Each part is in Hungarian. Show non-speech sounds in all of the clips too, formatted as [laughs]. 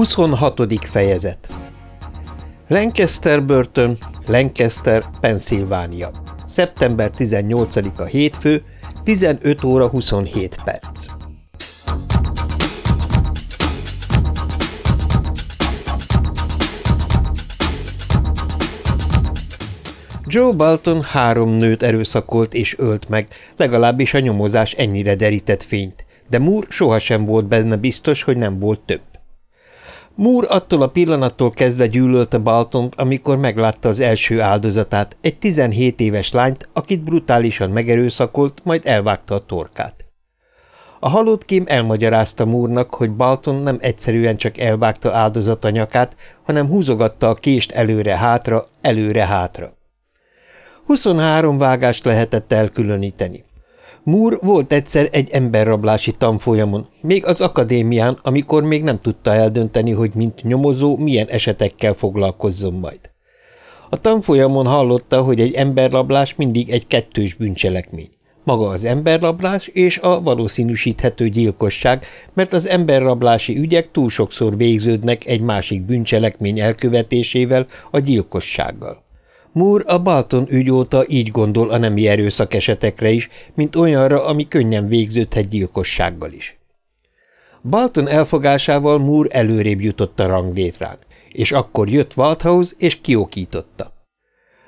26. fejezet Lancaster börtön, Lancaster, Pennsylvania. Szeptember 18-a hétfő, 15 óra 27 perc. Joe Balton három nőt erőszakolt és ölt meg, legalábbis a nyomozás ennyire derített fényt, de Moore sohasem volt benne biztos, hogy nem volt több. Moore attól a pillanattól kezdve gyűlölte Baltont, amikor meglátta az első áldozatát, egy 17 éves lányt, akit brutálisan megerőszakolt, majd elvágta a torkát. A halott kém elmagyarázta Múrnak, hogy Balton nem egyszerűen csak elvágta áldozata nyakát, hanem húzogatta a kést előre-hátra, előre-hátra. 23 vágást lehetett elkülöníteni. Moore volt egyszer egy emberrablási tanfolyamon, még az akadémián, amikor még nem tudta eldönteni, hogy mint nyomozó milyen esetekkel foglalkozzon majd. A tanfolyamon hallotta, hogy egy emberrablás mindig egy kettős bűncselekmény. Maga az emberrablás és a valószínűsíthető gyilkosság, mert az emberrablási ügyek túl sokszor végződnek egy másik bűncselekmény elkövetésével, a gyilkossággal. Moore a Balton ügy óta így gondol a nemi erőszak esetekre is, mint olyanra, ami könnyen végződhet gyilkossággal is. Balton elfogásával Moore előrébb jutott a ranglétrán, és akkor jött Walthouse és kiokította.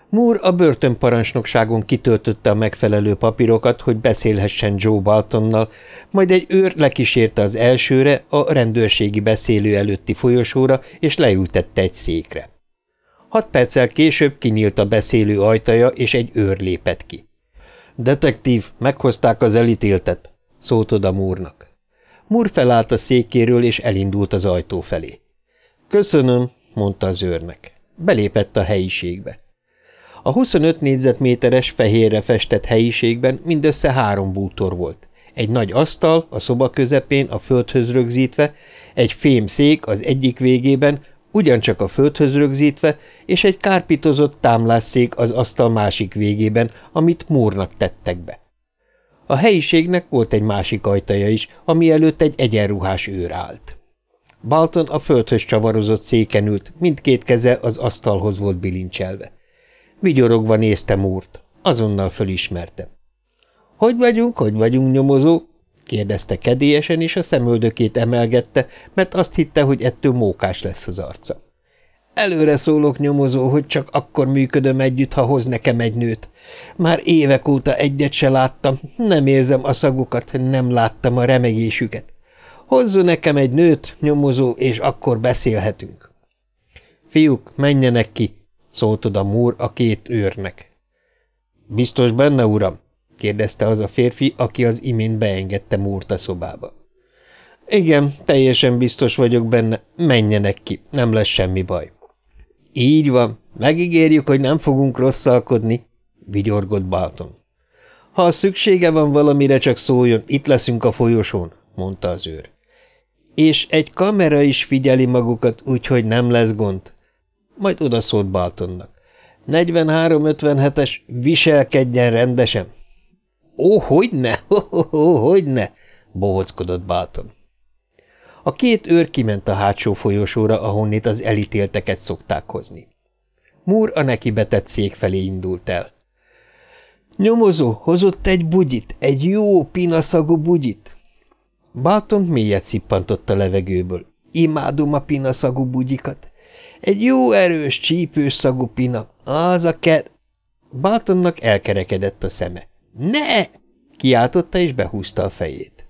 Moore a börtönparancsnokságon kitöltötte a megfelelő papírokat, hogy beszélhessen Joe Baltonnal, majd egy őr lekísérte az elsőre, a rendőrségi beszélő előtti folyosóra, és leültette egy székre. Hat perccel később kinyílt a beszélő ajtaja, és egy őr lépett ki. – Detektív, meghozták az elítéltet – szólt oda Múrnak. Múr felállt a székéről, és elindult az ajtó felé. – Köszönöm – mondta az őrnek. Belépett a helyiségbe. A 25 négyzetméteres fehérre festett helyiségben mindössze három bútor volt. Egy nagy asztal a szoba közepén a földhöz rögzítve, egy fém szék az egyik végében, ugyancsak a földhöz rögzítve, és egy kárpitozott támlásszék az asztal másik végében, amit múrnak tettek be. A helyiségnek volt egy másik ajtaja is, ami előtt egy egyenruhás őr állt. Balton a földhöz csavarozott széken ült, mindkét keze az asztalhoz volt bilincselve. Vigyorogva nézte Múrt. Azonnal fölismerte. – Hogy vagyunk, hogy vagyunk, nyomozó? Kérdezte kedélyesen, és a szemöldökét emelgette, mert azt hitte, hogy ettől mókás lesz az arca. Előre szólok, nyomozó, hogy csak akkor működöm együtt, ha hoz nekem egy nőt. Már évek óta egyet se láttam, nem érzem a szagukat, nem láttam a remegésüket. Hozzon nekem egy nőt, nyomozó, és akkor beszélhetünk. Fiúk, menjenek ki, szólt oda Múr a két őrnek. Biztos benne, uram? Kérdezte az a férfi, aki az imént beengedte Múrt a szobába. Igen, teljesen biztos vagyok benne, menjenek ki, nem lesz semmi baj. Így van, megígérjük, hogy nem fogunk rosszalkodni, vigyorgott Balton. Ha szüksége van valamire, csak szóljon, itt leszünk a folyosón, mondta az őr. És egy kamera is figyeli magukat, úgyhogy nem lesz gond. Majd odaszólt Baltonnak. 43-57-es, viselkedjen rendesen. Ó, hogyne, [laughs] ó, hogyne, bohockodott Bálton. A két őr kiment a hátsó folyosóra, ahonnét az elítélteket szokták hozni. Múr a neki betett szék felé indult el. Nyomozó, hozott egy bugyit, egy jó pinaszagú bugyit. Bálton mélyet szippantott a levegőből. Imádom a pinaszagú bugyikat. Egy jó erős, csípős szagú pina, az a ker... Báltonnak elkerekedett a szeme. Ne! kiáltotta és behúzta a fejét.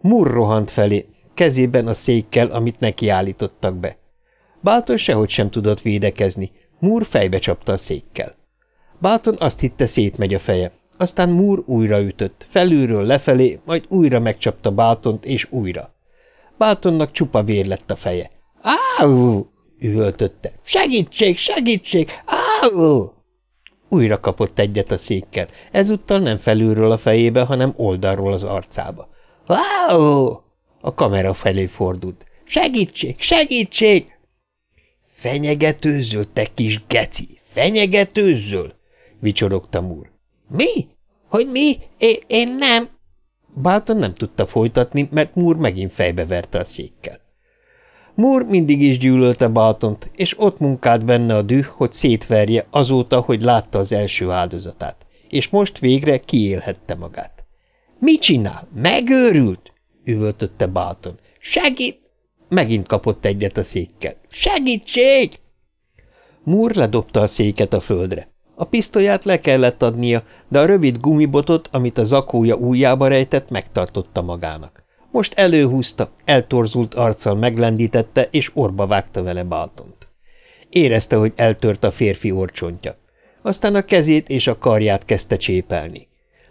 Mur rohant felé, kezében a székkel, amit neki állítottak be. Bálton sehogy sem tudott védekezni, Múr fejbe csapta a székkel. Bálton azt hitte szétmegy a feje, aztán Múr újra ütött, felülről lefelé, majd újra megcsapta Báltont, és újra. Báltonnak csupa vér lett a feje. – Áú! – üvöltötte. – Segítség, segítség! Áú! Újra kapott egyet a székkel, ezúttal nem felülről a fejébe, hanem oldalról az arcába. – Wow! A kamera felé fordult. – Segítség! Segítség! – Fenyegetőzzöl, te kis geci! Fenyegetőzzöl! – vicsorogta úr. – Mi? Hogy mi? Én, én nem! Bálton nem tudta folytatni, mert Múr megint fejbe verte a székkel. Moore mindig is gyűlölte Baltont, és ott munkált benne a düh, hogy szétverje azóta, hogy látta az első áldozatát, és most végre kiélhette magát. – Mi csinál? Megőrült? – üvöltötte Balton. – Segít! Megint kapott egyet a székkel. – Segítség! Moore ledobta a széket a földre. A pisztolyát le kellett adnia, de a rövid gumibotot, amit a zakója ujjába rejtett, megtartotta magának. Most előhúzta, eltorzult arccal meglendítette, és orba vágta vele Baltont. Érezte, hogy eltört a férfi orcsontja. Aztán a kezét és a karját kezdte csépelni.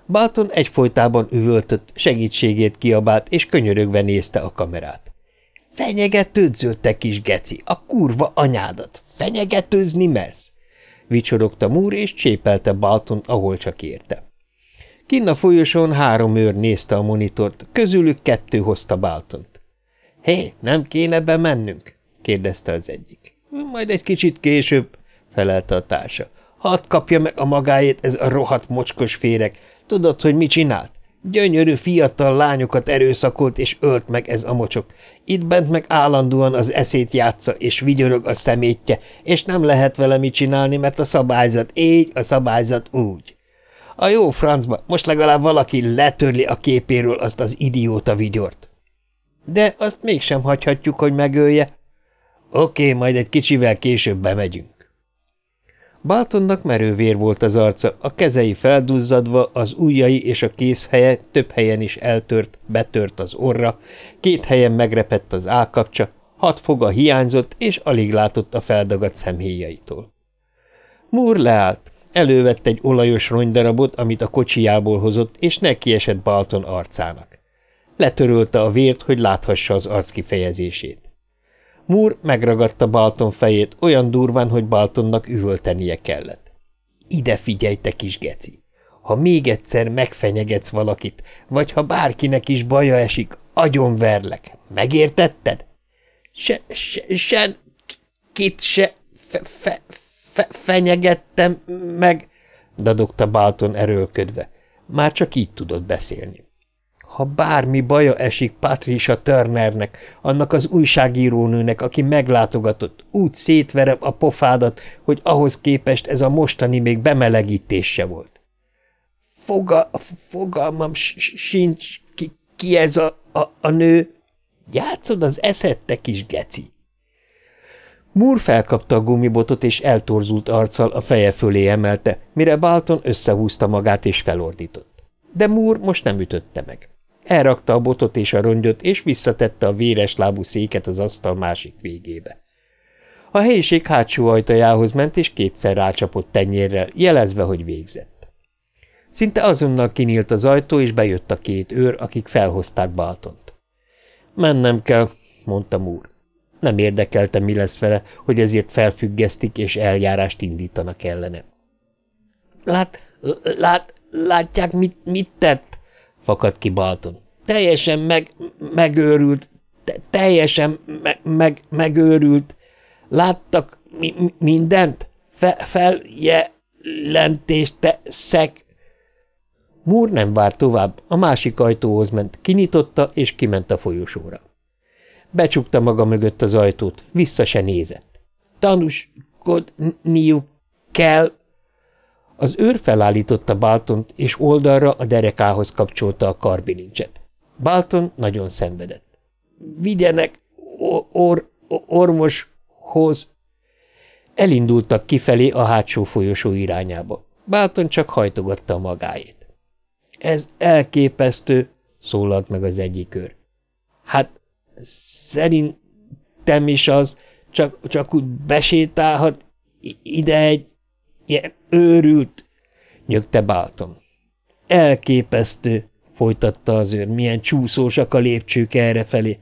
Balton egyfolytában üvöltött, segítségét kiabált, és könyörögve nézte a kamerát. – Fenyegetődzöl, te kis geci, a kurva anyádat! Fenyegetőzni mersz? Vicsorogta Múr, és csépelte Balton, ahol csak érte. Kinn a folyosón három őr nézte a monitort, közülük kettő hozta Baltont. – Hé, nem kéne bemennünk? – kérdezte az egyik. – Majd egy kicsit később – felelte a társa. – Hadd kapja meg a magáét ez a rohadt mocskos féreg. Tudod, hogy mit csinált? Gyönyörű fiatal lányokat erőszakolt és ölt meg ez a mocsok. Itt bent meg állandóan az eszét játsza, és vigyorog a szemétje, és nem lehet vele mit csinálni, mert a szabályzat így, a szabályzat úgy. A jó francba, most legalább valaki letörli a képéről azt az idióta vigyort. De azt mégsem hagyhatjuk, hogy megölje. Oké, majd egy kicsivel később bemegyünk. Baltonnak merővér volt az arca, a kezei felduzzadva, az ujjai és a kézhelye több helyen is eltört, betört az orra, két helyen megrepett az állkapcsa, hat foga hiányzott, és alig látott a feldagadt szemhéjaitól. Moore leállt, elővett egy olajos rongydarabot, amit a kocsijából hozott, és nekiesett Balton arcának. Letörölte a vért, hogy láthassa az arc kifejezését. Moore megragadta Balton fejét olyan durván, hogy Baltonnak üvöltenie kellett. Ide figyelj, te kis geci! Ha még egyszer megfenyegetsz valakit, vagy ha bárkinek is baja esik, agyonverlek. Megértetted? Se, se, se, kit se fe, fe, fe, fenyegettem meg, dadogta Balton erőlködve. Már csak így tudott beszélni. Ha bármi baja esik Patricia Turnernek, annak az újságírónőnek, aki meglátogatott, úgy szétverem a pofádat, hogy ahhoz képest ez a mostani még bemelegítés volt. Foga, fogalmam sincs, ki, ki ez a, a, a nő. Játszod az eszed, te kis geci. Moore felkapta a gumibotot, és eltorzult arccal a feje fölé emelte, mire Balton összehúzta magát és felordított. De Moore most nem ütötte meg. Elrakta a botot és a rongyot, és visszatette a véres lábú széket az asztal másik végébe. A helyiség hátsó ajtajához ment, és kétszer rácsapott tenyérrel, jelezve, hogy végzett. Szinte azonnal kinyílt az ajtó, és bejött a két őr, akik felhozták Baltont. Mennem kell, mondta Múr. Nem érdekelte, mi lesz vele, hogy ezért felfüggesztik és eljárást indítanak ellene. Lát, lát, látják, mit, mit tett? fakadt ki Balton. Teljesen meg, megőrült, te, teljesen me, meg, megőrült. Láttak mi, mindent? Fe, feljelentést teszek. Múr nem vár tovább, a másik ajtóhoz ment, kinyitotta és kiment a folyosóra. Becsukta maga mögött az ajtót, vissza se nézett. Tanúskodniuk kell, az őr felállította Baltont, és oldalra a derekához kapcsolta a karbilincset. Balton nagyon szenvedett. – Vigyenek or orvoshoz! Elindultak kifelé a hátsó folyosó irányába. Balton csak hajtogatta a magáét. – Ez elképesztő! – szólalt meg az egyik őr. – Hát, szerintem is az, csak, csak úgy besétálhat ide egy Ilyen őrült, nyögte Bálton. Elképesztő, folytatta az őr, milyen csúszósak a lépcsők errefelé.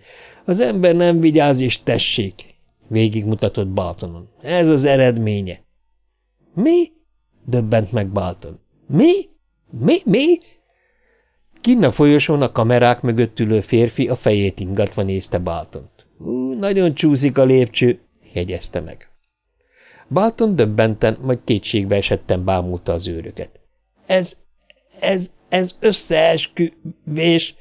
Az ember nem vigyáz, és tessék, végigmutatott Baltonon. Ez az eredménye. Mi? döbbent meg Balton. Mi? Mi? Mi? Kinn a folyosón a kamerák mögött ülő férfi a fejét ingatva nézte Baltont. Nagyon csúszik a lépcső, jegyezte meg. Balton döbbenten, majd kétségbe esetten bámulta az őröket. Ez, ez, ez összeesküvés,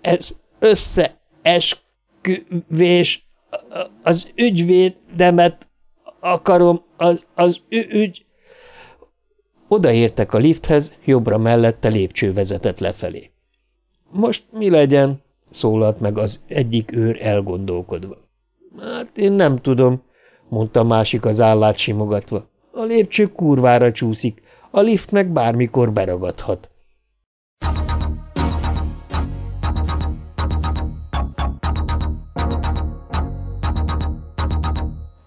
ez összeesküvés, az ügyvédemet akarom, az, az ügy... Odaértek a lifthez, jobbra mellette lépcső vezetett lefelé. Most mi legyen? szólalt meg az egyik őr elgondolkodva. Hát én nem tudom, mondta másik az állát simogatva. A lépcső kurvára csúszik, a lift meg bármikor beragadhat.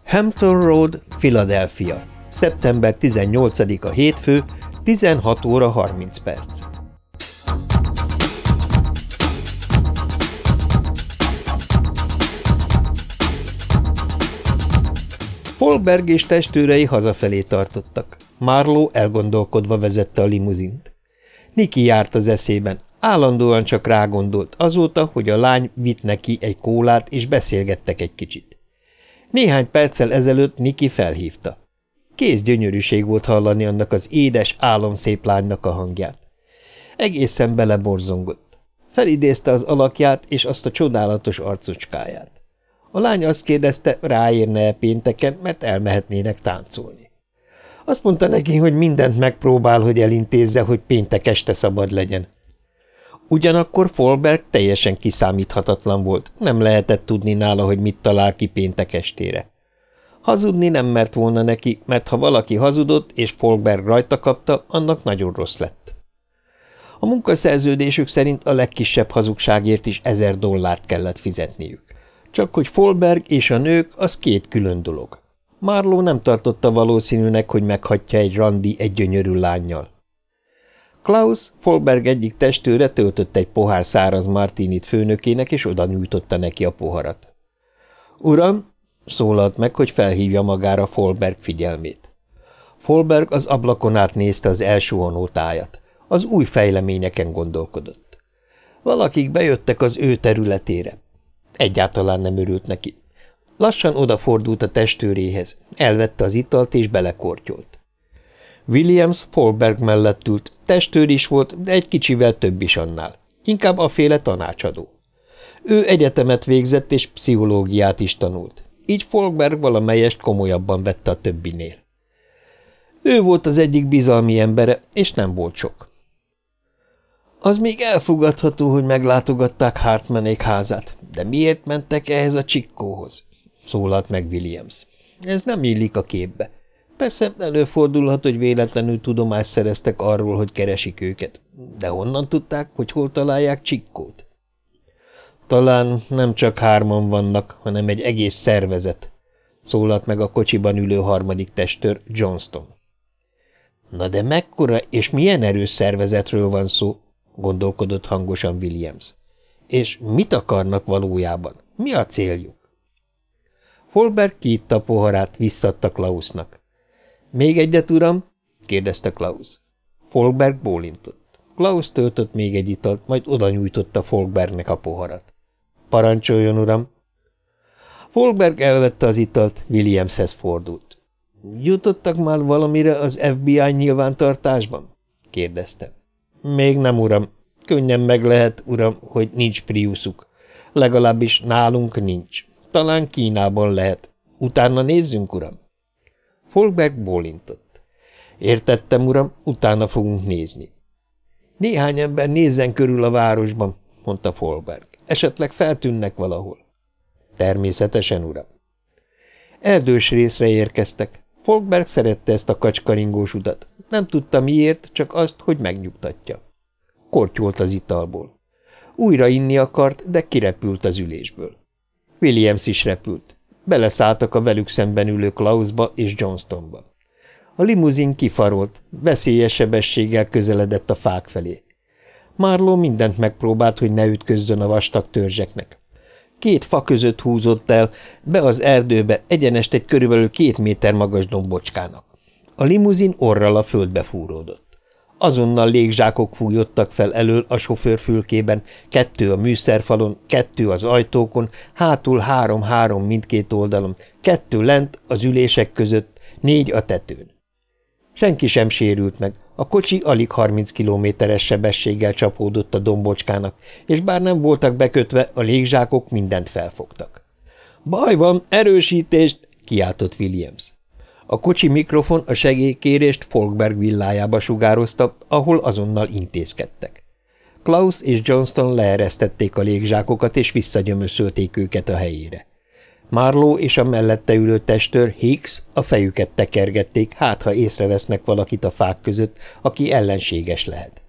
Hampton Road, Philadelphia. Szeptember 18-a hétfő, 16 óra 30 perc. Folberg és testőrei hazafelé tartottak. Marlowe elgondolkodva vezette a limuzint. Niki járt az eszében, állandóan csak rágondolt azóta, hogy a lány vitt neki egy kólát, és beszélgettek egy kicsit. Néhány perccel ezelőtt Niki felhívta. Kész gyönyörűség volt hallani annak az édes, álomszép lánynak a hangját. Egészen beleborzongott. Felidézte az alakját és azt a csodálatos arcocskáját. A lány azt kérdezte, ráérne-e pénteken, mert elmehetnének táncolni. Azt mondta neki, hogy mindent megpróbál, hogy elintézze, hogy péntek este szabad legyen. Ugyanakkor Folberg teljesen kiszámíthatatlan volt, nem lehetett tudni nála, hogy mit talál ki péntek estére. Hazudni nem mert volna neki, mert ha valaki hazudott, és Folberg rajta kapta, annak nagyon rossz lett. A munkaszerződésük szerint a legkisebb hazugságért is ezer dollárt kellett fizetniük. Csak hogy Folberg és a nők, az két külön dolog. Marlow nem tartotta valószínűnek, hogy meghatja egy randi egy gyönyörű lányjal. Klaus, Folberg egyik testőre töltött egy pohár száraz martinit főnökének, és oda nyújtotta neki a poharat. – Uram! – szólalt meg, hogy felhívja magára Folberg figyelmét. Folberg az ablakon át nézte az első tájat. Az új fejleményeken gondolkodott. Valakik bejöttek az ő területére. Egyáltalán nem örült neki. Lassan odafordult a testőréhez, elvette az italt és belekortyolt. Williams Folberg mellett ült, testőr is volt, de egy kicsivel több is annál. Inkább a féle tanácsadó. Ő egyetemet végzett és pszichológiát is tanult, így Folberg valamelyest komolyabban vette a többinél. Ő volt az egyik bizalmi embere, és nem volt sok. Az még elfogadható, hogy meglátogatták Hartmanék házát, de miért mentek ehhez a csikkóhoz? szólalt meg Williams. Ez nem illik a képbe. Persze előfordulhat, hogy véletlenül tudomást szereztek arról, hogy keresik őket, de honnan tudták, hogy hol találják csikkót? Talán nem csak hárman vannak, hanem egy egész szervezet, szólalt meg a kocsiban ülő harmadik testőr, Johnston. Na de mekkora és milyen erős szervezetről van szó, gondolkodott hangosan Williams. És mit akarnak valójában? Mi a céljuk? Holberg kiitta a poharát, visszadta Klausnak. – Még egyet, uram? – kérdezte Klaus. Folkberg bólintott. Klaus töltött még egy italt, majd oda nyújtotta Folkbergnek a poharat. – Parancsoljon, uram! Folkberg elvette az italt, Williamshez fordult. – Jutottak már valamire az FBI nyilvántartásban? – kérdezte. – Még nem, uram. Könnyen meg lehet, uram, hogy nincs Priusuk. Legalábbis nálunk nincs. Talán Kínában lehet. Utána nézzünk, uram. Folkberg bólintott. Értettem, uram, utána fogunk nézni. Néhány ember nézzen körül a városban, mondta Folkberg. Esetleg feltűnnek valahol. Természetesen, uram. Erdős részre érkeztek. Folkberg szerette ezt a kacskaringós utat. Nem tudta miért, csak azt, hogy megnyugtatja. Kortyolt az italból. Újra inni akart, de kirepült az ülésből. Williams is repült. Beleszálltak a velük szemben ülő Klausba és Johnstonba. A limuzin kifarolt, veszélyes sebességgel közeledett a fák felé. Marlow mindent megpróbált, hogy ne ütközzön a vastag törzseknek. Két fa között húzott el, be az erdőbe, egyenest egy körülbelül két méter magas dombocskának. A limuzin orral a földbe fúródott. Azonnal légzsákok fújottak fel elől a sofőr fülkében, kettő a műszerfalon, kettő az ajtókon, hátul három-három mindkét oldalon, kettő lent az ülések között, négy a tetőn. Senki sem sérült meg, a kocsi alig 30 kilométeres sebességgel csapódott a dombocskának, és bár nem voltak bekötve, a légzsákok mindent felfogtak. – Baj van, erősítést! – kiáltott Williams. A kocsi mikrofon a segélykérést Folkberg villájába sugározta, ahol azonnal intézkedtek. Klaus és Johnston leeresztették a légzsákokat, és visszagyömöszölték őket a helyére. Marlow és a mellette ülő testőr Hicks a fejüket tekergették, hát ha észrevesznek valakit a fák között, aki ellenséges lehet.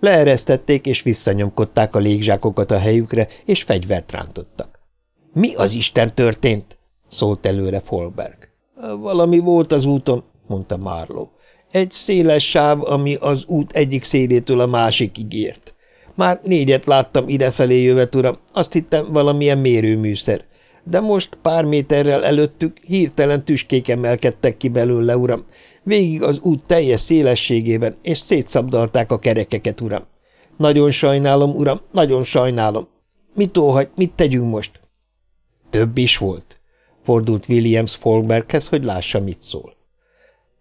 Leeresztették és visszanyomkodták a légzsákokat a helyükre, és fegyvert rántottak. – Mi az Isten történt? – szólt előre Folberg. – Valami volt az úton – mondta Marlow. – Egy széles sáv, ami az út egyik szélétől a másikig ért. Már négyet láttam idefelé jövet, uram, azt hittem valamilyen mérőműszer de most pár méterrel előttük hirtelen tüskék emelkedtek ki belőle, uram, végig az út teljes szélességében, és szétszabdalták a kerekeket, uram. Nagyon sajnálom, uram, nagyon sajnálom. Mit óhagy, mit tegyünk most? Több is volt, fordult Williams Folkberghez, hogy lássa, mit szól.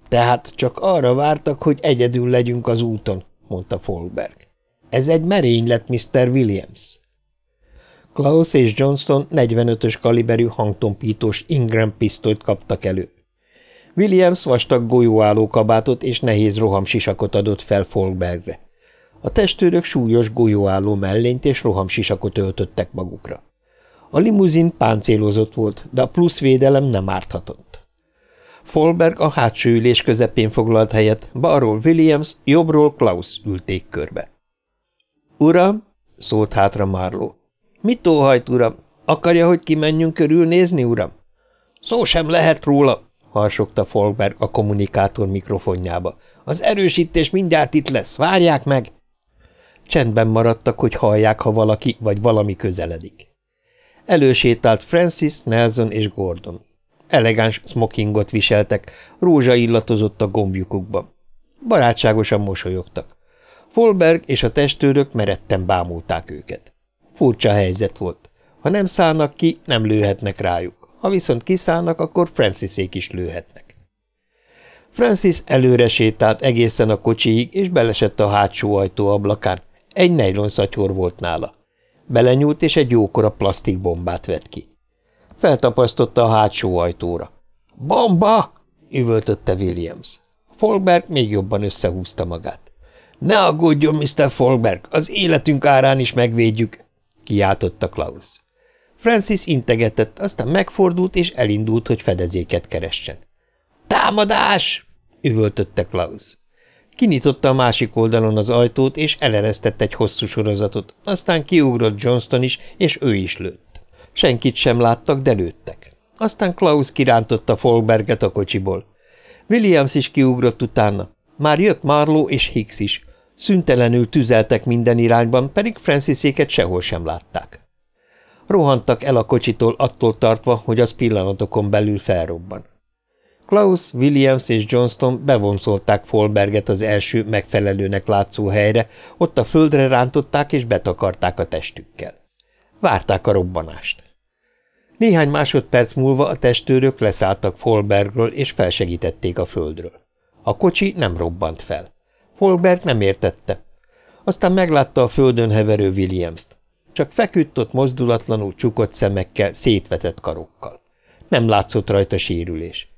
Tehát csak arra vártak, hogy egyedül legyünk az úton, mondta Folkberg. Ez egy merénylet, Mr. Williams. Klaus és Johnston 45-ös kaliberű hangtompítós Ingram pisztolyt kaptak elő. Williams vastag golyóálló kabátot és nehéz rohamsisakot adott fel Folkbergre. A testőrök súlyos golyóálló mellényt és rohamsisakot öltöttek magukra. A limuzin páncélozott volt, de a plusz védelem nem árthatott. Folberg a hátsó ülés közepén foglalt helyet, balról Williams, jobbról Klaus ülték körbe. – Uram! – szólt hátra Marlowe. Mit óhajt, uram? Akarja, hogy kimenjünk körülnézni, uram? Szó sem lehet róla, harsogta Folkberg a kommunikátor mikrofonjába. Az erősítés mindjárt itt lesz, várják meg! Csendben maradtak, hogy hallják, ha valaki vagy valami közeledik. Elősétált Francis, Nelson és Gordon. Elegáns smokingot viseltek, rózsa illatozott a gombjukukban. Barátságosan mosolyogtak. Folberg és a testőrök meretten bámulták őket. Furcsa helyzet volt. Ha nem szállnak ki, nem lőhetnek rájuk. Ha viszont kiszállnak, akkor Francisék is lőhetnek. Francis előre sétált egészen a kocsiig, és belesett a hátsó ajtó ablakán. Egy nejlonszatyor volt nála. Belenyúlt, és egy jókora plastikbombát vett ki. Feltapasztotta a hátsó ajtóra. – Bomba! – üvöltötte Williams. Folberg még jobban összehúzta magát. – Ne aggódjon, Mr. Folberg, az életünk árán is megvédjük! Kiáltotta Klaus. Francis integetett, aztán megfordult és elindult, hogy fedezéket keressen. Támadás! üvöltötte Klaus. Kinyitotta a másik oldalon az ajtót, és eleresztett egy hosszú sorozatot, aztán kiugrott Johnston is, és ő is lőtt. Senkit sem láttak, de lőttek. Aztán Klaus kirántotta Folberget a kocsiból. Williams is kiugrott utána. Már jött Marlow és Hicks is, Szüntelenül tüzeltek minden irányban, pedig Franciséket sehol sem látták. Rohantak el a kocsitól attól tartva, hogy az pillanatokon belül felrobban. Klaus, Williams és Johnston bevonszolták Folberget az első megfelelőnek látszó helyre, ott a földre rántották és betakarták a testükkel. Várták a robbanást. Néhány másodperc múlva a testőrök leszálltak Folbergről és felsegítették a földről. A kocsi nem robbant fel. Holbert nem értette. Aztán meglátta a földön heverő Williams-t. Csak feküdt ott mozdulatlanul csukott szemekkel, szétvetett karokkal. Nem látszott rajta sérülés.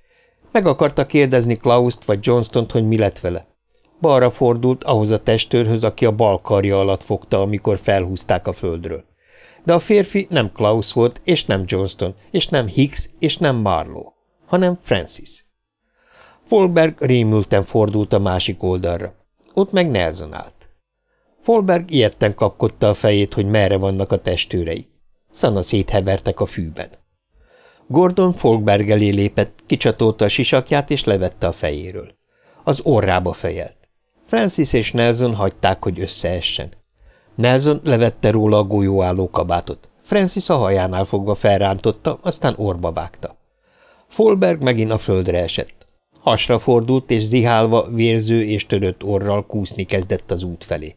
Meg akarta kérdezni Klaust vagy Johnstont, hogy mi lett vele. Balra fordult ahhoz a testőrhöz, aki a bal karja alatt fogta, amikor felhúzták a földről. De a férfi nem Klaus volt, és nem Johnston, és nem Hicks, és nem Marlowe, hanem Francis. Folberg rémülten fordult a másik oldalra. Ott meg Nelson állt. Folberg ilyetten kapkodta a fejét, hogy merre vannak a testőrei. Szana széthevertek a fűben. Gordon Folkberg elé lépett, kicsatolta a sisakját és levette a fejéről. Az orrába fejelt. Francis és Nelson hagyták, hogy összeessen. Nelson levette róla a golyóálló kabátot. Francis a hajánál fogva felrántotta, aztán orba vágta. Folberg megint a földre esett. Hasra fordult, és zihálva, vérző és törött orral kúszni kezdett az út felé.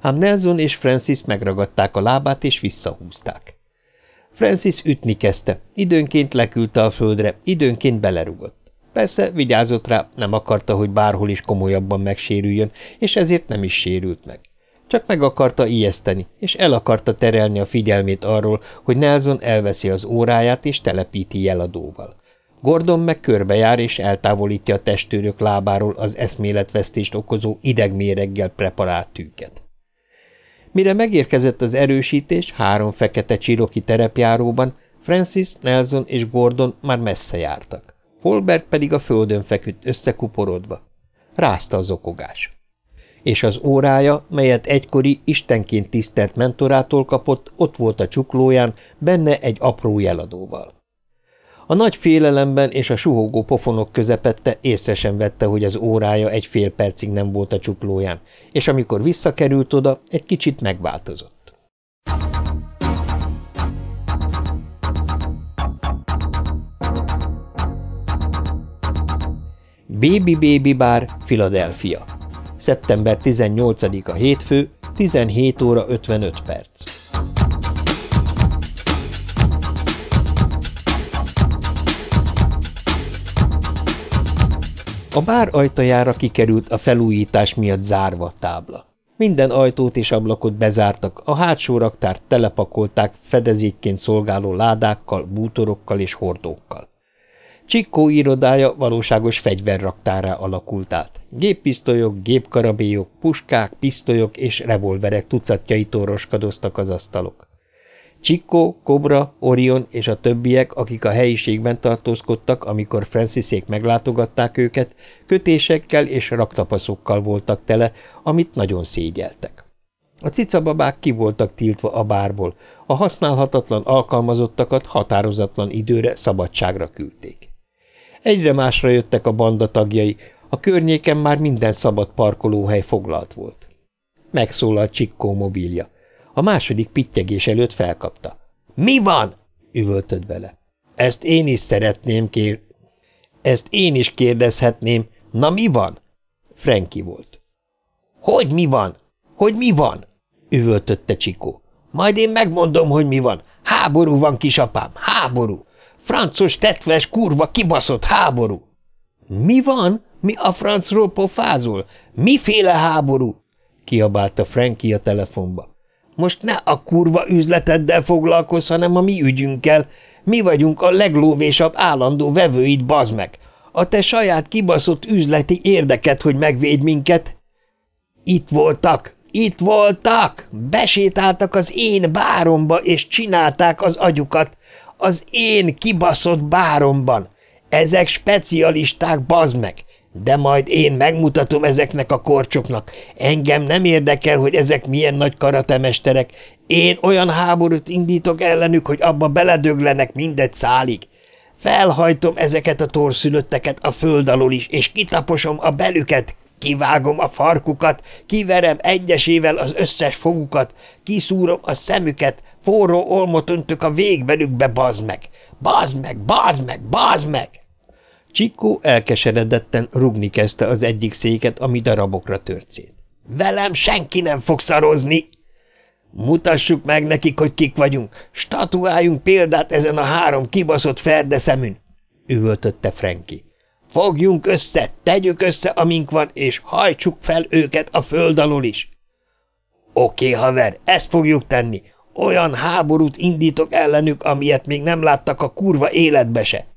Ám Nelson és Francis megragadták a lábát, és visszahúzták. Francis ütni kezdte, időnként leküldte a földre, időnként belerugott. Persze vigyázott rá, nem akarta, hogy bárhol is komolyabban megsérüljön, és ezért nem is sérült meg. csak meg akarta ijeszteni, és el akarta terelni a figyelmét arról, hogy Nelson elveszi az óráját és telepíti jeladóval. Gordon meg körbejár és eltávolítja a testőrök lábáról az eszméletvesztést okozó idegméreggel preparált tűket. Mire megérkezett az erősítés három fekete csiroki terepjáróban, Francis, Nelson és Gordon már messze jártak. Holbert pedig a földön feküdt összekuporodva. Rázta az okogás. És az órája, melyet egykori istenként tisztelt mentorától kapott, ott volt a csuklóján, benne egy apró jeladóval. A nagy félelemben és a suhogó pofonok közepette észre sem vette, hogy az órája egy fél percig nem volt a csuklóján, és amikor visszakerült oda, egy kicsit megváltozott. Baby Baby Bar, Philadelphia. Szeptember 18-a hétfő, 17 óra 55 perc. A bár ajtajára kikerült a felújítás miatt zárva tábla. Minden ajtót és ablakot bezártak, a hátsó raktárt telepakolták fedezékként szolgáló ládákkal, bútorokkal és hordókkal. Csikkó irodája valóságos fegyverraktárá alakult át. Géppisztolyok, gépkarabélyok, puskák, pisztolyok és revolverek tucatjai torroskadoztak az asztalok. Csikkó, Kobra, Orion és a többiek, akik a helyiségben tartózkodtak, amikor Franciszék meglátogatták őket, kötésekkel és raktapaszokkal voltak tele, amit nagyon szégyeltek. A cicababák ki voltak tiltva a bárból, a használhatatlan alkalmazottakat határozatlan időre szabadságra küldték. Egyre másra jöttek a banda tagjai, a környéken már minden szabad parkolóhely foglalt volt. Megszólalt Csikkó mobilja. A második pittyegés előtt felkapta. – Mi van? – üvöltött vele. – Ezt én is szeretném kér... Ezt én is kérdezhetném. Na mi van? Frenki volt. – Hogy mi van? Hogy mi van? – üvöltötte Csikó. – Majd én megmondom, hogy mi van. Háború van, kisapám, háború! Francos tetves kurva kibaszott háború! – Mi van? Mi a francról pofázol? Miféle háború? – kiabálta Frankie a telefonba. Most ne a kurva üzleteddel foglalkozz, hanem a mi ügyünkkel. Mi vagyunk a leglóvésabb állandó vevőid, bazd meg. A te saját kibaszott üzleti érdeket, hogy megvédj minket. Itt voltak, itt voltak, besétáltak az én báromba, és csinálták az agyukat. Az én kibaszott báromban. Ezek specialisták, bazd meg. De majd én megmutatom ezeknek a korcsoknak. Engem nem érdekel, hogy ezek milyen nagy karatemesterek. Én olyan háborút indítok ellenük, hogy abba beledöglenek mindegy szálig. Felhajtom ezeket a torszülötteket a föld alól is, és kitaposom a belüket, kivágom a farkukat, kiverem egyesével az összes fogukat, kiszúrom a szemüket, forró olmot öntök a végbelükbe, bazd meg! Bazd meg, bazd meg, bazd meg! Csikó elkeseredetten rugni kezdte az egyik széket, ami darabokra tört szét. – Velem senki nem fog szarozni! Mutassuk meg nekik, hogy kik vagyunk, statuáljunk példát ezen a három kibaszott ferdeszemün! – üvöltötte Frenki. – Fogjunk össze, tegyük össze, amink van, és hajtsuk fel őket a föld alól is! – Oké, haver, ezt fogjuk tenni. Olyan háborút indítok ellenük, amilyet még nem láttak a kurva életbe se.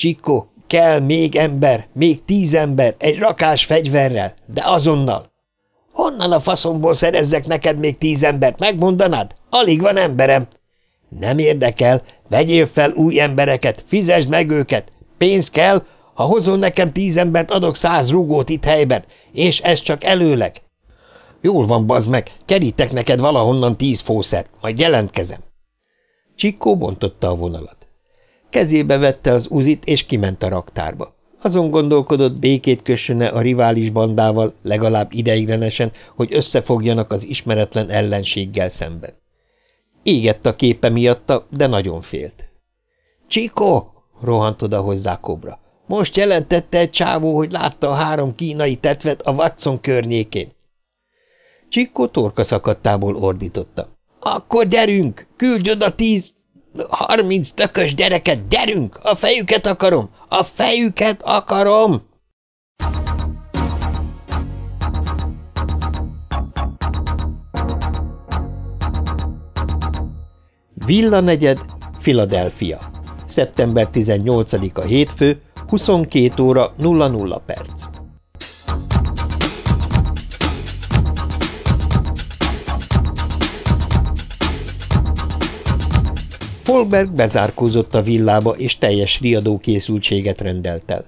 Csikó, kell még ember, még tíz ember, egy rakás fegyverrel, de azonnal. Honnan a faszomból szerezzek neked még tíz embert, megmondanád? Alig van emberem. Nem érdekel, vegyél fel új embereket, fizesd meg őket. Pénz kell, ha hozol nekem tíz embert, adok száz rugót itt helyben, és ez csak előleg. Jól van, bazd meg, kerítek neked valahonnan tíz fószert, majd jelentkezem. Csikó bontotta a vonalat. Kezébe vette az uzit, és kiment a raktárba. Azon gondolkodott, békét kössön a rivális bandával, legalább ideiglenesen, hogy összefogjanak az ismeretlen ellenséggel szemben. Égett a képe miatta, de nagyon félt. – Csikó! – rohant oda hozzá Kobra. – Most jelentette egy csávó, hogy látta a három kínai tetvet a Watson környékén. Csikó torka szakadtából ordította. – Akkor gyerünk! Küldj oda tíz... Harminc tökös gyereket, derünk, A fejüket akarom! A fejüket akarom! Villa negyed, Philadelphia. Szeptember 18-a hétfő, 22 óra 00 perc. Holberg bezárkózott a villába, és teljes riadókészültséget rendelt el.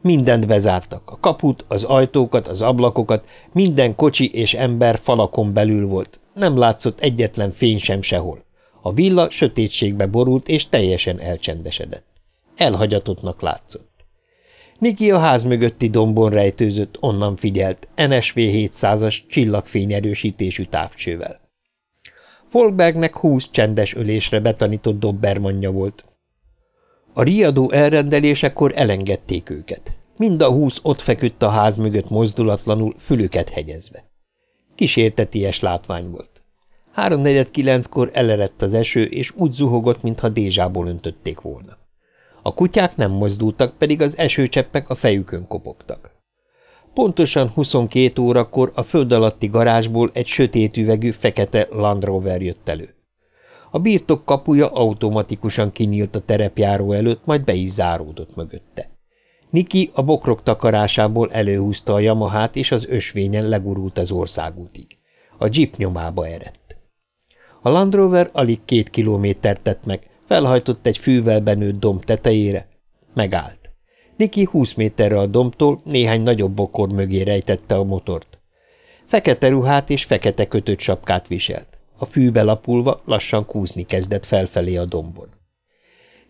Mindent bezártak, a kaput, az ajtókat, az ablakokat, minden kocsi és ember falakon belül volt, nem látszott egyetlen fény sem sehol. A villa sötétségbe borult, és teljesen elcsendesedett. Elhagyatottnak látszott. Niki a ház mögötti dombon rejtőzött, onnan figyelt, NSV 700-as csillagfényerősítésű távcsővel. Folkbergnek húsz csendes ölésre betanított dobbermanja volt. A riadó elrendelésekor elengedték őket. Mind a húsz ott feküdt a ház mögött mozdulatlanul, fülüket hegyezve. Kísérteties látvány volt. Háromnegyed kilenckor elerett az eső, és úgy zuhogott, mintha dézsából öntötték volna. A kutyák nem mozdultak, pedig az esőcseppek a fejükön kopogtak. Pontosan 22 órakor a föld alatti garázsból egy sötét üvegű, fekete Land Rover jött elő. A birtok kapuja automatikusan kinyílt a terepjáró előtt, majd be is záródott mögötte. Niki a bokrok takarásából előhúzta a Yamahát, és az ösvényen legurult az országútig. A jeep nyomába erett. A Land Rover alig két kilométert tett meg, felhajtott egy fűvel benőtt domb tetejére, megállt. Niki húsz méterre a domtól néhány nagyobb bokor mögé rejtette a motort. Fekete ruhát és fekete kötött sapkát viselt. A fűbe lapulva lassan kúzni kezdett felfelé a dombon.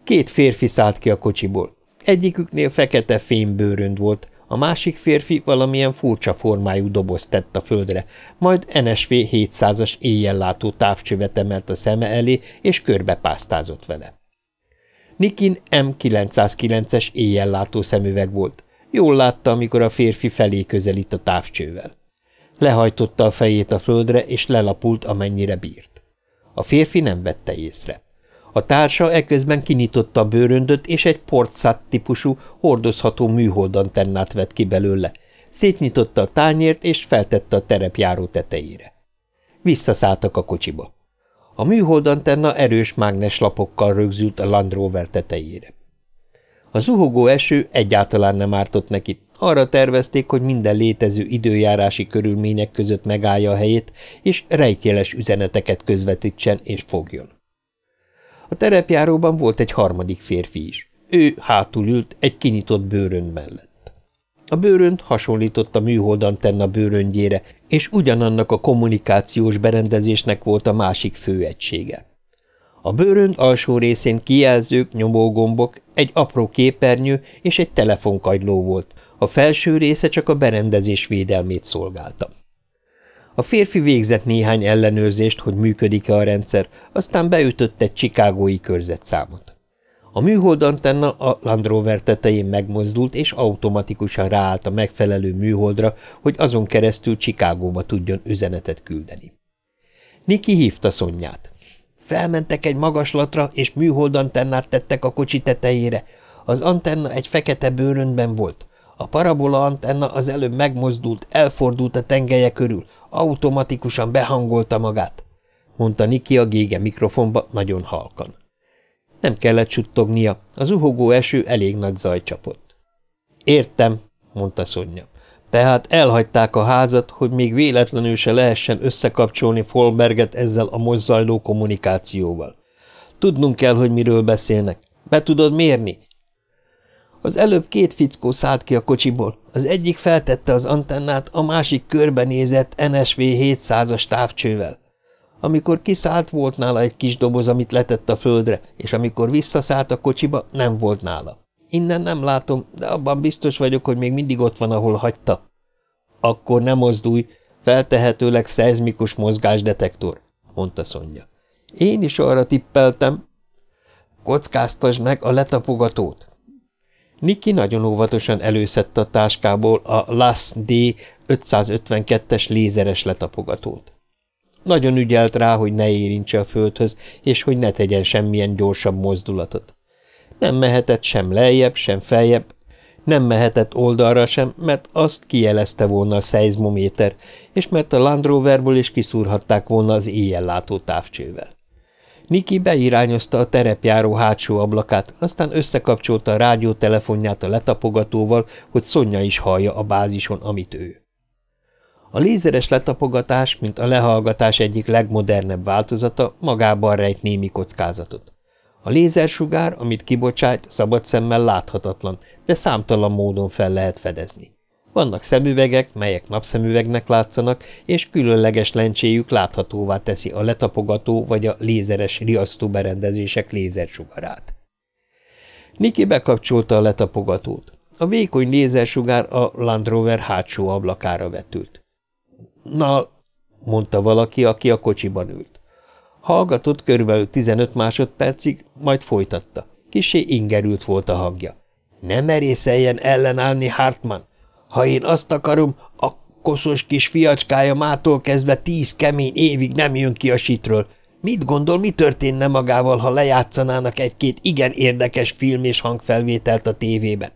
Két férfi szállt ki a kocsiból. Egyiküknél fekete fémbőrönd volt, a másik férfi valamilyen furcsa formájú dobozt tett a földre, majd NSV 700-as éjjellátó távcsövet emelt a szeme elé, és körbepásztázott vele. Nikin M909-es éjjellátó szemüveg volt. Jól látta, amikor a férfi felé közelít a távcsővel. Lehajtotta a fejét a földre, és lelapult, amennyire bírt. A férfi nem vette észre. A társa eközben kinyitotta a bőröndöt, és egy portszát típusú, hordozható műholdantennát vett ki belőle. Szétnyitotta a tányért, és feltette a terepjáró tetejére. Visszaszálltak a kocsiba. A műholdantenna erős mágneslapokkal rögzült a Land Rover tetejére. A zuhogó eső egyáltalán nem ártott neki. Arra tervezték, hogy minden létező időjárási körülmények között megállja a helyét, és rejtéles üzeneteket közvetítsen és fogjon. A terepjáróban volt egy harmadik férfi is. Ő hátul ült egy kinyitott bőrönd mellett. A bőrönt hasonlított a műholdantenna bőröndjére, és ugyanannak a kommunikációs berendezésnek volt a másik főegysége. A bőrönd alsó részén kijelzők, nyomógombok, egy apró képernyő és egy telefonkagyló volt, a felső része csak a berendezés védelmét szolgálta. A férfi végzett néhány ellenőrzést, hogy működik-e a rendszer, aztán beütött egy csikágói körzetszámot. A műholdantenna a Land Rover tetején megmozdult, és automatikusan ráállt a megfelelő műholdra, hogy azon keresztül Csikágóba tudjon üzenetet küldeni. Niki hívta Szonyát. Felmentek egy magaslatra, és műholdantennát tettek a kocsi tetejére. Az antenna egy fekete bőröndben volt. A parabola antenna az előbb megmozdult, elfordult a tengelye körül, automatikusan behangolta magát, mondta Niki a gége mikrofonba nagyon halkan. Nem kellett suttognia, az uhogó eső elég nagy zaj csapott. Értem, mondta Szonya. Tehát elhagyták a házat, hogy még véletlenül se lehessen összekapcsolni Folberget ezzel a most zajló kommunikációval. Tudnunk kell, hogy miről beszélnek. Be tudod mérni? Az előbb két fickó szállt ki a kocsiból. Az egyik feltette az antennát, a másik körbenézett NSV 700-as távcsővel. Amikor kiszállt, volt nála egy kis doboz, amit letett a földre, és amikor visszaszállt a kocsiba, nem volt nála. Innen nem látom, de abban biztos vagyok, hogy még mindig ott van, ahol hagyta. Akkor nem mozdulj, feltehetőleg szeizmikus mozgásdetektor, mondta Szonya. Én is arra tippeltem. Kockáztasd meg a letapogatót. Niki nagyon óvatosan előszedte a táskából a LAS D 552-es lézeres letapogatót. Nagyon ügyelt rá, hogy ne érintse a földhöz, és hogy ne tegyen semmilyen gyorsabb mozdulatot. Nem mehetett sem lejjebb, sem feljebb, nem mehetett oldalra sem, mert azt kijelezte volna a szeizmométer, és mert a Land Roverből is kiszúrhatták volna az éjjellátó távcsővel. Niki beirányozta a terepjáró hátsó ablakát, aztán összekapcsolta a rádiótelefonját a letapogatóval, hogy Szonya is hallja a bázison, amit ő. A lézeres letapogatás, mint a lehallgatás egyik legmodernebb változata, magában rejt némi kockázatot. A lézersugár, amit kibocsájt, szabad szemmel láthatatlan, de számtalan módon fel lehet fedezni. Vannak szemüvegek, melyek napszemüvegnek látszanak, és különleges lencséjük láthatóvá teszi a letapogató vagy a lézeres riasztóberendezések lézersugarát. Niki bekapcsolta a letapogatót. A vékony lézersugár a Land Rover hátsó ablakára vetült. – Na, mondta valaki, aki a kocsiban ült. Hallgatott körülbelül 15 másodpercig, majd folytatta. Kisé ingerült volt a hangja. – Nem merészeljen ellenállni, Hartmann! Ha én azt akarom, a koszos kis fiacskája mától kezdve tíz kemény évig nem jön ki a sitről. Mit gondol, mi történne magával, ha lejátszanának egy-két igen érdekes film és hangfelvételt a tévében?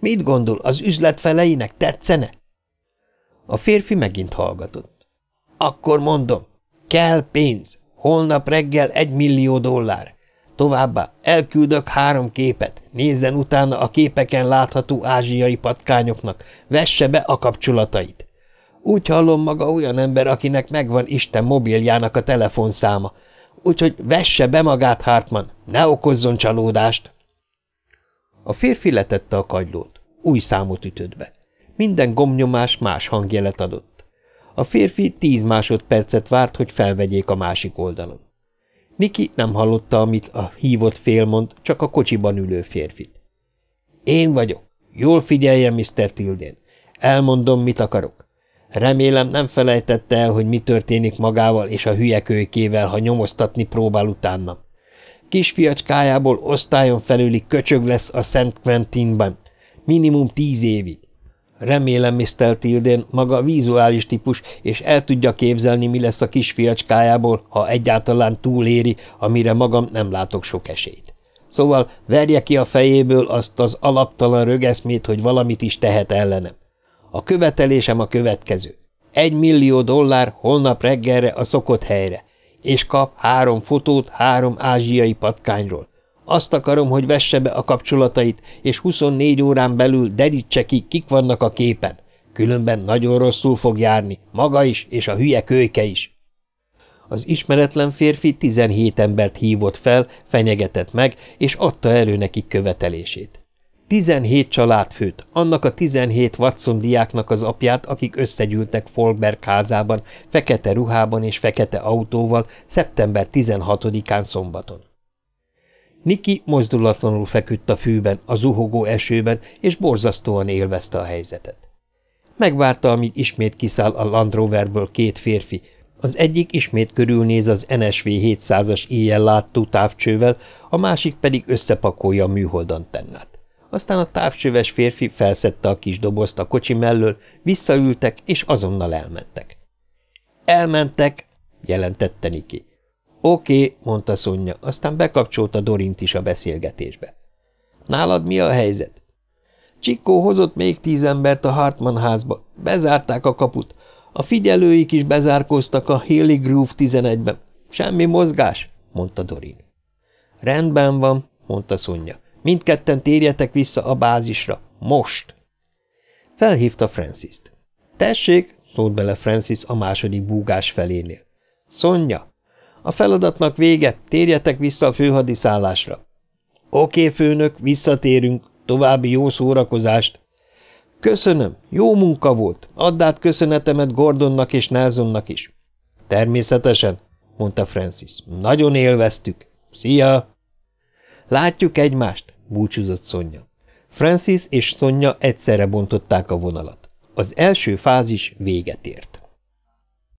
Mit gondol, az üzlet feleinek tetszene? A férfi megint hallgatott. Akkor mondom, kell pénz, holnap reggel egy millió dollár. Továbbá elküldök három képet, nézzen utána a képeken látható ázsiai patkányoknak, vesse be a kapcsolatait. Úgy hallom maga olyan ember, akinek megvan Isten mobiljának a telefonszáma, úgyhogy vesse be magát, Hartman, ne okozzon csalódást. A férfi letette a kagylót, új számot ütött be. Minden gomnyomás más hangjelet adott. A férfi tíz másodpercet várt, hogy felvegyék a másik oldalon. Niki nem hallotta, amit a hívott fél mond, csak a kocsiban ülő férfit. Én vagyok. Jól figyeljen, Mr. Tildén. Elmondom, mit akarok. Remélem nem felejtette el, hogy mi történik magával és a hülyekölykével, ha nyomoztatni próbál utána. Kisfiacskájából osztályon felüli köcsög lesz a Szent Quentinben. Minimum tíz évig. Remélem, Mr. Tilden maga vizuális típus, és el tudja képzelni, mi lesz a kisfiacskájából, ha egyáltalán túléri, amire magam nem látok sok esélyt. Szóval verje ki a fejéből azt az alaptalan rögeszmét, hogy valamit is tehet ellenem. A követelésem a következő. Egy millió dollár holnap reggelre a szokott helyre, és kap három fotót három ázsiai patkányról. Azt akarom, hogy vesse be a kapcsolatait, és 24 órán belül derítse ki, kik vannak a képen. Különben nagyon rosszul fog járni, maga is, és a hülye kölyke is. Az ismeretlen férfi 17 embert hívott fel, fenyegetett meg, és adta elő nekik követelését. 17 családfőt, annak a 17 Watson diáknak az apját, akik összegyűltek Folkberg házában, fekete ruhában és fekete autóval szeptember 16-án szombaton. Niki mozdulatlanul feküdt a fűben, a zuhogó esőben, és borzasztóan élvezte a helyzetet. Megvárta, amíg ismét kiszáll a Land Roverből két férfi, az egyik ismét körülnéz az NSV 700-as éjjel látó távcsővel, a másik pedig összepakolja a műhold antennát. Aztán a távcsöves férfi felszette a kis dobozt a kocsi mellől, visszaültek, és azonnal elmentek. Elmentek, jelentette Niki. Oké, mondta Szonya, aztán bekapcsolta Dorint is a beszélgetésbe. Nálad mi a helyzet? Csikó hozott még tíz embert a Hartman házba. Bezárták a kaput. A figyelőik is bezárkóztak a Hilly Groove 11-ben. Semmi mozgás, mondta Dorin. Rendben van, mondta Szonya. Mindketten térjetek vissza a bázisra. Most! Felhívta Francis-t. Tessék, szólt bele Francis a második búgás felénél. Szonya, a feladatnak vége, térjetek vissza a főhadiszállásra. Oké, főnök, visszatérünk, további jó szórakozást. Köszönöm, jó munka volt, add át köszönetemet Gordonnak és Nelsonnak is. Természetesen, mondta Francis, nagyon élveztük. Szia! Látjuk egymást, búcsúzott Szonya. Francis és Szonya egyszerre bontották a vonalat. Az első fázis véget ért.